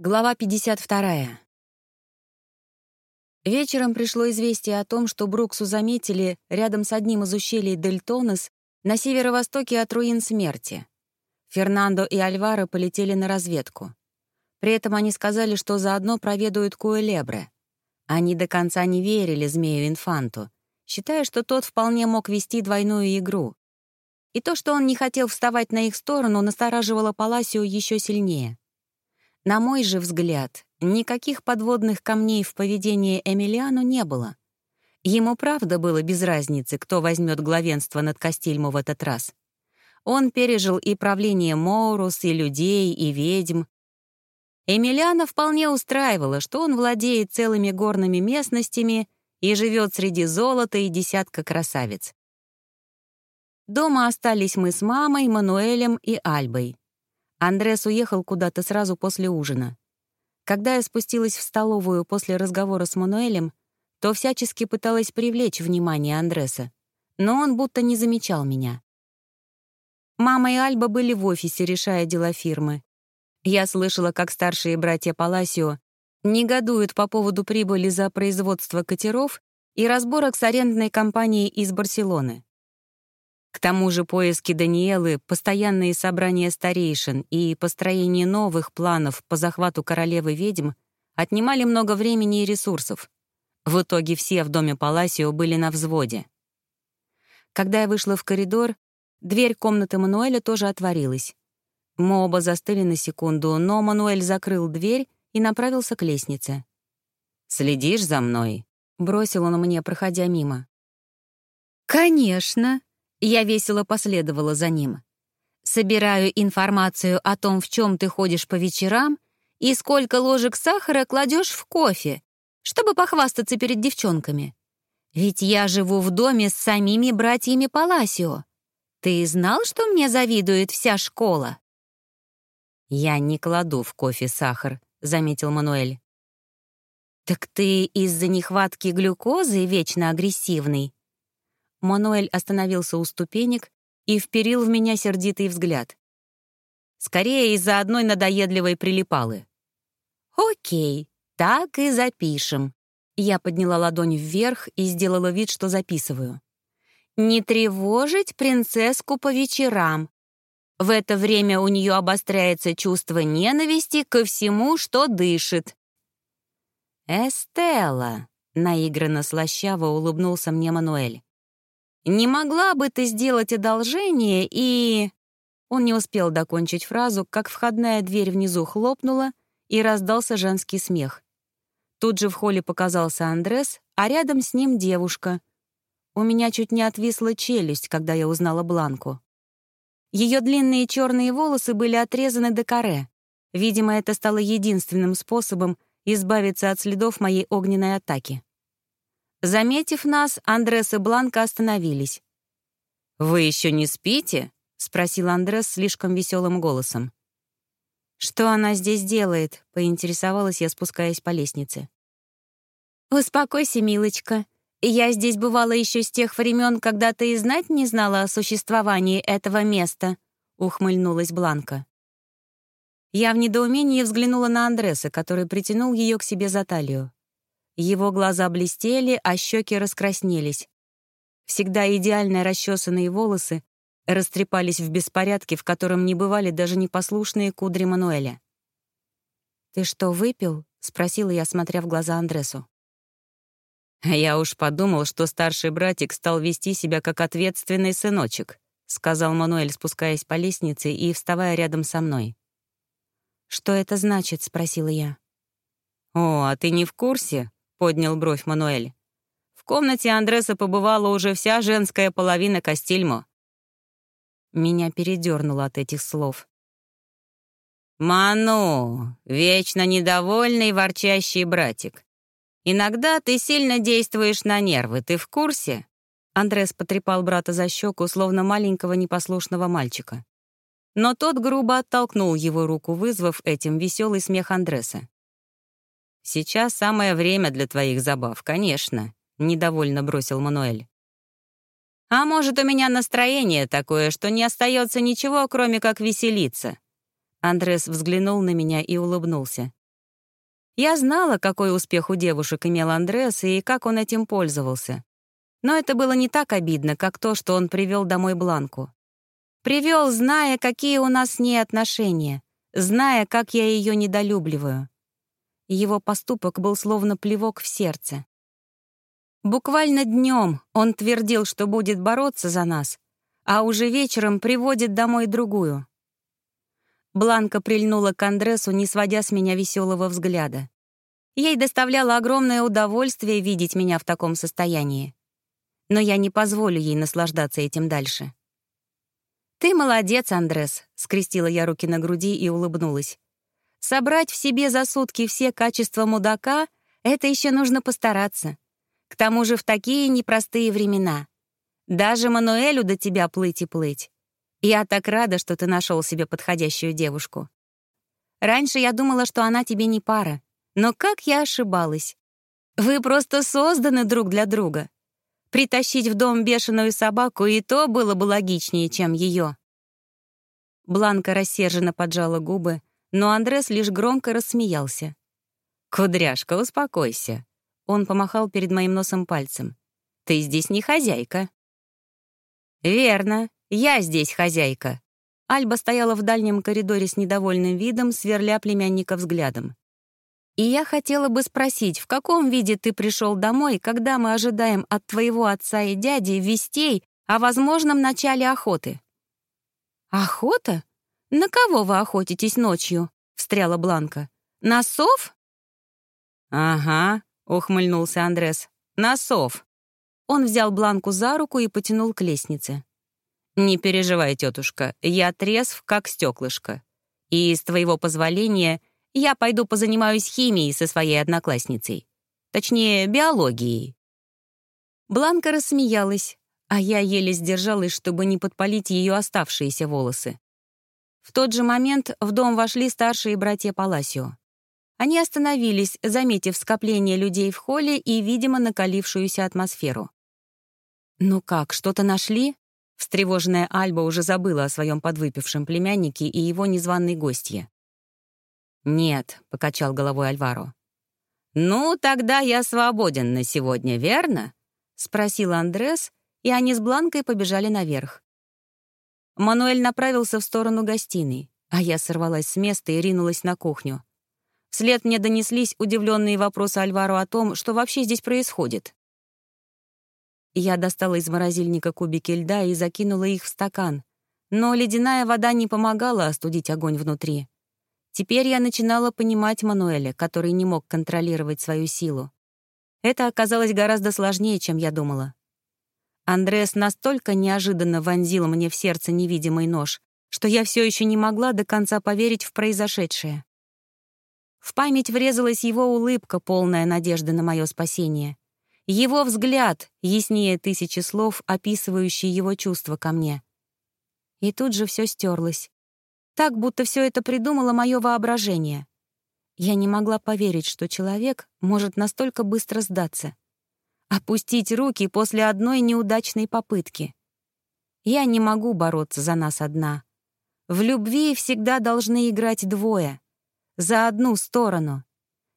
Глава 52. Вечером пришло известие о том, что Бруксу заметили рядом с одним из ущелий Дельтонес на северо-востоке от руин смерти. Фернандо и Альваро полетели на разведку. При этом они сказали, что заодно проведают Куэлебре. Они до конца не верили змею-инфанту, считая, что тот вполне мог вести двойную игру. И то, что он не хотел вставать на их сторону, настораживало Паласио еще сильнее. На мой же взгляд, никаких подводных камней в поведении Эмилиану не было. Ему правда было без разницы, кто возьмет главенство над Кастильмо в этот раз. Он пережил и правление Моурус, и людей, и ведьм. Эмилиана вполне устраивало, что он владеет целыми горными местностями и живет среди золота и десятка красавиц. Дома остались мы с мамой, Мануэлем и Альбой. Андрес уехал куда-то сразу после ужина. Когда я спустилась в столовую после разговора с Мануэлем, то всячески пыталась привлечь внимание Андреса, но он будто не замечал меня. Мама и Альба были в офисе, решая дела фирмы. Я слышала, как старшие братья Паласио негодуют по поводу прибыли за производство катеров и разборок с арендной компанией из Барселоны. К тому же поиски Даниэлы, постоянные собрания старейшин и построение новых планов по захвату королевы ведьм отнимали много времени и ресурсов. В итоге все в доме Паласио были на взводе. Когда я вышла в коридор, дверь комнаты Мануэля тоже отворилась. Мы оба застыли на секунду, но Мануэль закрыл дверь и направился к лестнице. «Следишь за мной?» — бросил он мне, проходя мимо. «Конечно!» Я весело последовала за ним. «Собираю информацию о том, в чем ты ходишь по вечерам и сколько ложек сахара кладешь в кофе, чтобы похвастаться перед девчонками. Ведь я живу в доме с самими братьями Паласио. Ты знал, что мне завидует вся школа?» «Я не кладу в кофе сахар», — заметил Мануэль. «Так ты из-за нехватки глюкозы вечно агрессивный?» Мануэль остановился у ступенек и вперил в меня сердитый взгляд. Скорее из-за одной надоедливой прилипалы. «Окей, так и запишем». Я подняла ладонь вверх и сделала вид, что записываю. «Не тревожить принцесску по вечерам. В это время у нее обостряется чувство ненависти ко всему, что дышит». «Эстелла», — наигранно слащаво улыбнулся мне Мануэль. «Не могла бы ты сделать одолжение и...» Он не успел докончить фразу, как входная дверь внизу хлопнула, и раздался женский смех. Тут же в холле показался Андрес, а рядом с ним девушка. У меня чуть не отвисла челюсть, когда я узнала Бланку. Ее длинные черные волосы были отрезаны до коре. Видимо, это стало единственным способом избавиться от следов моей огненной атаки. Заметив нас, Андрес и Бланка остановились. «Вы еще не спите?» — спросил Андрес слишком веселым голосом. «Что она здесь делает?» — поинтересовалась я, спускаясь по лестнице. «Успокойся, милочка. Я здесь бывала еще с тех времен, когда ты и знать не знала о существовании этого места», — ухмыльнулась Бланка. Я в недоумении взглянула на Андреса, который притянул ее к себе за талию. Его глаза блестели, а щеки раскраснелись. Всегда идеально расчесанные волосы растрепались в беспорядке, в котором не бывали даже непослушные кудри Мануэля. «Ты что, выпил?» — спросила я, смотря в глаза Андресу. «Я уж подумал, что старший братик стал вести себя как ответственный сыночек», — сказал Мануэль, спускаясь по лестнице и вставая рядом со мной. «Что это значит?» — спросила я. «О, а ты не в курсе?» — поднял бровь Мануэль. «В комнате Андреса побывала уже вся женская половина Кастильмо». Меня передернуло от этих слов. «Ману, вечно недовольный ворчащий братик. Иногда ты сильно действуешь на нервы, ты в курсе?» Андрес потрепал брата за щеку, словно маленького непослушного мальчика. Но тот грубо оттолкнул его руку, вызвав этим веселый смех Андреса. «Сейчас самое время для твоих забав, конечно», — недовольно бросил Мануэль. «А может, у меня настроение такое, что не остается ничего, кроме как веселиться?» Андрес взглянул на меня и улыбнулся. Я знала, какой успех у девушек имел Андрес и как он этим пользовался. Но это было не так обидно, как то, что он привел домой Бланку. Привел, зная, какие у нас с ней отношения, зная, как я ее недолюбливаю. Его поступок был словно плевок в сердце. Буквально днем он твердил, что будет бороться за нас, а уже вечером приводит домой другую. Бланка прильнула к Андресу, не сводя с меня веселого взгляда. Ей доставляло огромное удовольствие видеть меня в таком состоянии. Но я не позволю ей наслаждаться этим дальше. «Ты молодец, Андрес», — скрестила я руки на груди и улыбнулась. «Собрать в себе за сутки все качества мудака — это еще нужно постараться. К тому же в такие непростые времена. Даже Мануэлю до тебя плыть и плыть. Я так рада, что ты нашел себе подходящую девушку. Раньше я думала, что она тебе не пара. Но как я ошибалась. Вы просто созданы друг для друга. Притащить в дом бешеную собаку и то было бы логичнее, чем ее. Бланка рассерженно поджала губы, но Андрес лишь громко рассмеялся. «Кудряшка, успокойся». Он помахал перед моим носом пальцем. «Ты здесь не хозяйка». «Верно, я здесь хозяйка». Альба стояла в дальнем коридоре с недовольным видом, сверля племянника взглядом. И я хотела бы спросить, в каком виде ты пришел домой, когда мы ожидаем от твоего отца и дяди вестей о возможном начале охоты?» «Охота? На кого вы охотитесь ночью?» — встряла Бланка. «На сов?» «Ага», — ухмыльнулся Андрес. «На сов». Он взял Бланку за руку и потянул к лестнице. «Не переживай, тетушка, я трезв, как стеклышко. И, с твоего позволения, я пойду позанимаюсь химией со своей одноклассницей. Точнее, биологией». Бланка рассмеялась, а я еле сдержалась, чтобы не подпалить ее оставшиеся волосы. В тот же момент в дом вошли старшие братья Паласио. Они остановились, заметив скопление людей в холле и, видимо, накалившуюся атмосферу. «Ну как, что-то нашли?» Встревоженная Альба уже забыла о своем подвыпившем племяннике и его незваной гостье. «Нет», — покачал головой Альваро. «Ну, тогда я свободен на сегодня, верно?» — спросил Андрес, и они с Бланкой побежали наверх. Мануэль направился в сторону гостиной, а я сорвалась с места и ринулась на кухню. Вслед мне донеслись удивленные вопросы Альваро о том, что вообще здесь происходит. Я достала из морозильника кубики льда и закинула их в стакан, но ледяная вода не помогала остудить огонь внутри. Теперь я начинала понимать Мануэля, который не мог контролировать свою силу. Это оказалось гораздо сложнее, чем я думала. Андреас настолько неожиданно вонзил мне в сердце невидимый нож, что я все еще не могла до конца поверить в произошедшее. В память врезалась его улыбка, полная надежды на мое спасение. Его взгляд, яснее тысячи слов, описывающий его чувства ко мне. И тут же все стерлось так, будто все это придумало мое воображение. Я не могла поверить, что человек может настолько быстро сдаться. Опустить руки после одной неудачной попытки. Я не могу бороться за нас одна. В любви всегда должны играть двое. За одну сторону.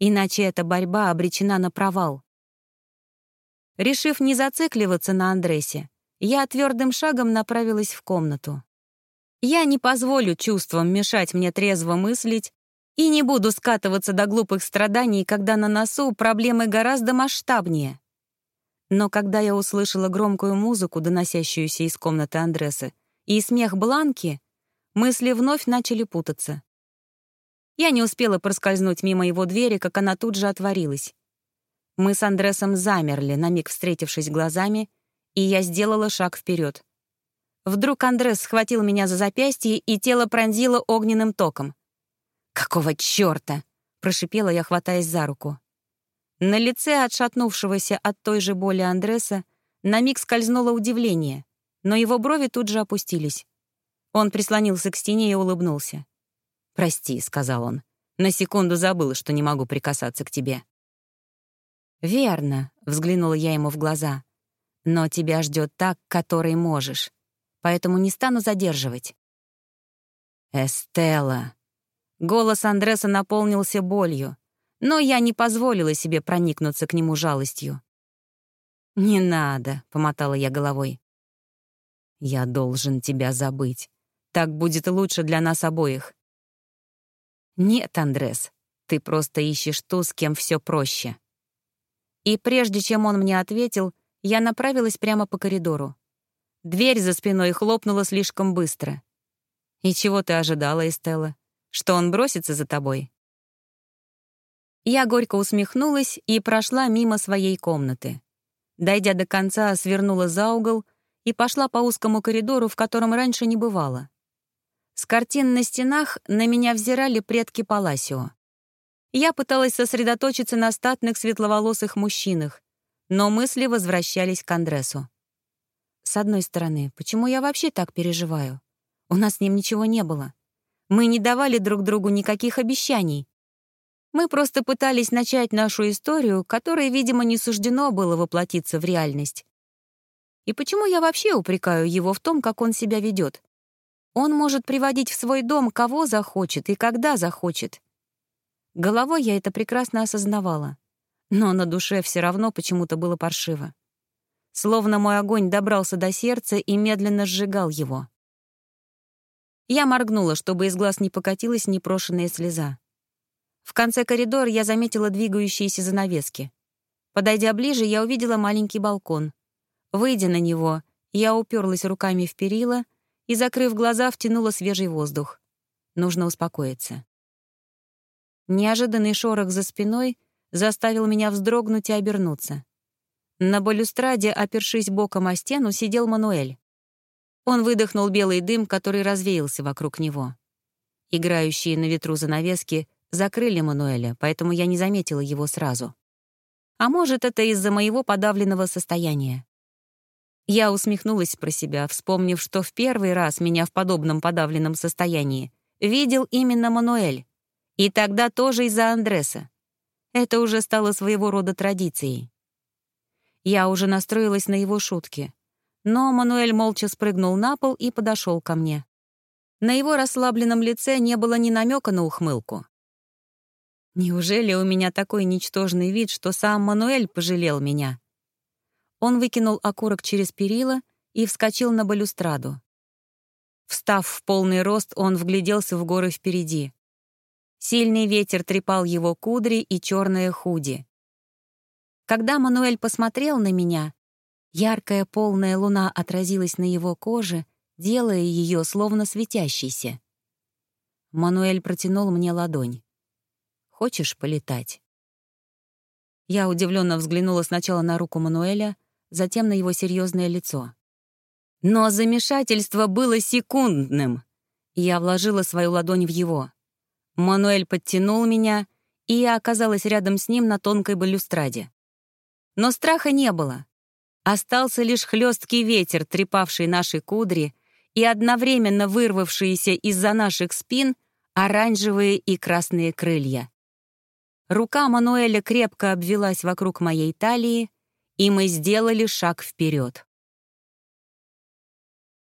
Иначе эта борьба обречена на провал. Решив не зацикливаться на Андресе, я твердым шагом направилась в комнату. Я не позволю чувствам мешать мне трезво мыслить и не буду скатываться до глупых страданий, когда на носу проблемы гораздо масштабнее. Но когда я услышала громкую музыку, доносящуюся из комнаты Андреса, и смех Бланки, мысли вновь начали путаться. Я не успела проскользнуть мимо его двери, как она тут же отворилась. Мы с Андресом замерли, на миг встретившись глазами, и я сделала шаг вперед. Вдруг Андрес схватил меня за запястье, и тело пронзило огненным током. «Какого чёрта?» — прошипела я, хватаясь за руку. На лице отшатнувшегося от той же боли Андреса на миг скользнуло удивление, но его брови тут же опустились. Он прислонился к стене и улыбнулся. «Прости», — сказал он. «На секунду забыл, что не могу прикасаться к тебе». «Верно», — взглянула я ему в глаза. «Но тебя ждет так, который можешь поэтому не стану задерживать. «Эстелла!» Голос Андреса наполнился болью. Но я не позволила себе проникнуться к нему жалостью. «Не надо», — помотала я головой. «Я должен тебя забыть. Так будет лучше для нас обоих». «Нет, Андрес, ты просто ищешь ту, с кем все проще». И прежде чем он мне ответил, я направилась прямо по коридору. Дверь за спиной хлопнула слишком быстро. «И чего ты ожидала, Эстелла? Что он бросится за тобой?» Я горько усмехнулась и прошла мимо своей комнаты. Дойдя до конца, свернула за угол и пошла по узкому коридору, в котором раньше не бывало. С картин на стенах на меня взирали предки Паласио. Я пыталась сосредоточиться на статных светловолосых мужчинах, но мысли возвращались к Андресу. С одной стороны, почему я вообще так переживаю? У нас с ним ничего не было. Мы не давали друг другу никаких обещаний. Мы просто пытались начать нашу историю, которой, видимо, не суждено было воплотиться в реальность. И почему я вообще упрекаю его в том, как он себя ведет? Он может приводить в свой дом кого захочет и когда захочет. Головой я это прекрасно осознавала. Но на душе все равно почему-то было паршиво. Словно мой огонь добрался до сердца и медленно сжигал его. Я моргнула, чтобы из глаз не покатилась непрошенная слеза. В конце коридора я заметила двигающиеся занавески. Подойдя ближе, я увидела маленький балкон. Выйдя на него, я уперлась руками в перила и, закрыв глаза, втянула свежий воздух. Нужно успокоиться. Неожиданный шорох за спиной заставил меня вздрогнуть и обернуться. На балюстраде, опершись боком о стену, сидел Мануэль. Он выдохнул белый дым, который развеялся вокруг него. Играющие на ветру занавески закрыли Мануэля, поэтому я не заметила его сразу. А может, это из-за моего подавленного состояния. Я усмехнулась про себя, вспомнив, что в первый раз меня в подобном подавленном состоянии видел именно Мануэль. И тогда тоже из-за Андреса. Это уже стало своего рода традицией. Я уже настроилась на его шутки. Но Мануэль молча спрыгнул на пол и подошел ко мне. На его расслабленном лице не было ни намека на ухмылку. Неужели у меня такой ничтожный вид, что сам Мануэль пожалел меня? Он выкинул окурок через перила и вскочил на балюстраду. Встав в полный рост, он вгляделся в горы впереди. Сильный ветер трепал его кудри и черное худи. Когда Мануэль посмотрел на меня, яркая полная луна отразилась на его коже, делая ее словно светящейся. Мануэль протянул мне ладонь. Хочешь полетать?» Я удивленно взглянула сначала на руку Мануэля, затем на его серьезное лицо. Но замешательство было секундным. Я вложила свою ладонь в его. Мануэль подтянул меня, и я оказалась рядом с ним на тонкой балюстраде. Но страха не было. Остался лишь хлесткий ветер, трепавший наши кудри, и одновременно вырвавшиеся из-за наших спин оранжевые и красные крылья. Рука Мануэля крепко обвелась вокруг моей талии, и мы сделали шаг вперед.